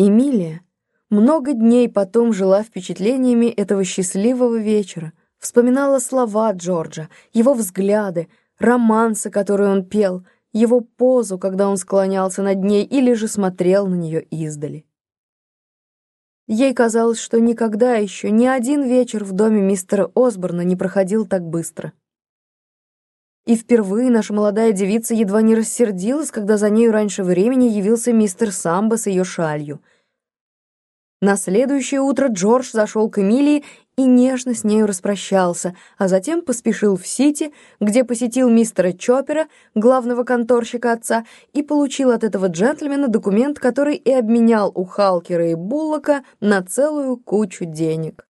Эмилия много дней потом жила впечатлениями этого счастливого вечера, вспоминала слова Джорджа, его взгляды, романсы, которые он пел, его позу, когда он склонялся над ней или же смотрел на нее издали. Ей казалось, что никогда еще ни один вечер в доме мистера Осборна не проходил так быстро. И впервые наша молодая девица едва не рассердилась, когда за нею раньше времени явился мистер Самбо с ее шалью. На следующее утро Джордж зашел к Эмилии и нежно с нею распрощался, а затем поспешил в Сити, где посетил мистера Чоппера, главного конторщика отца, и получил от этого джентльмена документ, который и обменял у Халкера и Буллока на целую кучу денег.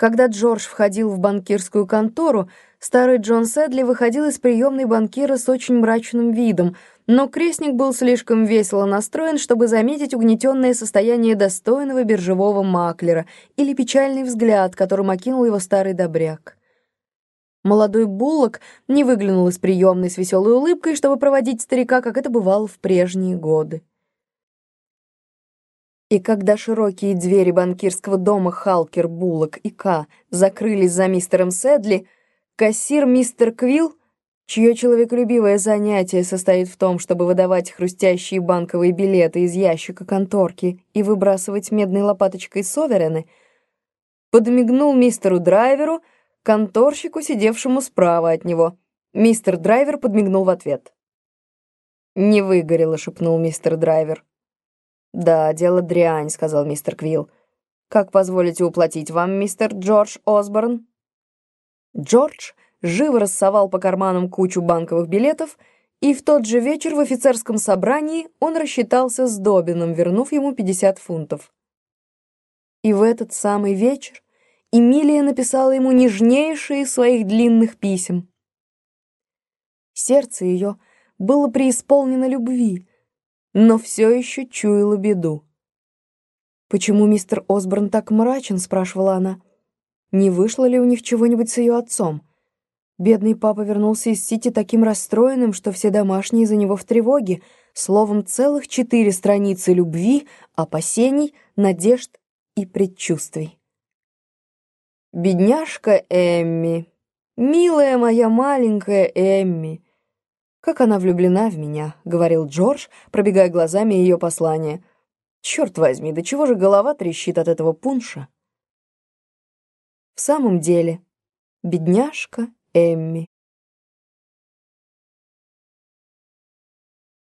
Когда Джордж входил в банкирскую контору, старый Джон Сэдли выходил из приемной банкира с очень мрачным видом, но крестник был слишком весело настроен, чтобы заметить угнетенное состояние достойного биржевого маклера или печальный взгляд, которым окинул его старый добряк. Молодой Буллок не выглянул из приемной с веселой улыбкой, чтобы проводить старика, как это бывало в прежние годы. И когда широкие двери банкирского дома Халкер, Буллок и К закрылись за мистером Сэдли, кассир мистер Квилл, чье человеколюбивое занятие состоит в том, чтобы выдавать хрустящие банковые билеты из ящика конторки и выбрасывать медной лопаточкой соверены, подмигнул мистеру Драйверу, конторщику, сидевшему справа от него. Мистер Драйвер подмигнул в ответ. «Не выгорело», — шепнул мистер Драйвер. «Да, дело дрянь», — сказал мистер Квилл. «Как позволите уплатить вам, мистер Джордж Осборн?» Джордж живо рассовал по карманам кучу банковых билетов, и в тот же вечер в офицерском собрании он рассчитался с Добином, вернув ему 50 фунтов. И в этот самый вечер Эмилия написала ему нежнейшие своих длинных писем. Сердце ее было преисполнено любви, но все еще чуяла беду. «Почему мистер Осборн так мрачен?» — спрашивала она. «Не вышло ли у них чего-нибудь с ее отцом?» Бедный папа вернулся из Сити таким расстроенным, что все домашние за него в тревоге. Словом, целых четыре страницы любви, опасений, надежд и предчувствий. «Бедняжка Эмми, милая моя маленькая Эмми», «Как она влюблена в меня», — говорил Джордж, пробегая глазами ее послание. «Черт возьми, до чего же голова трещит от этого пунша?» В самом деле, бедняжка Эмми.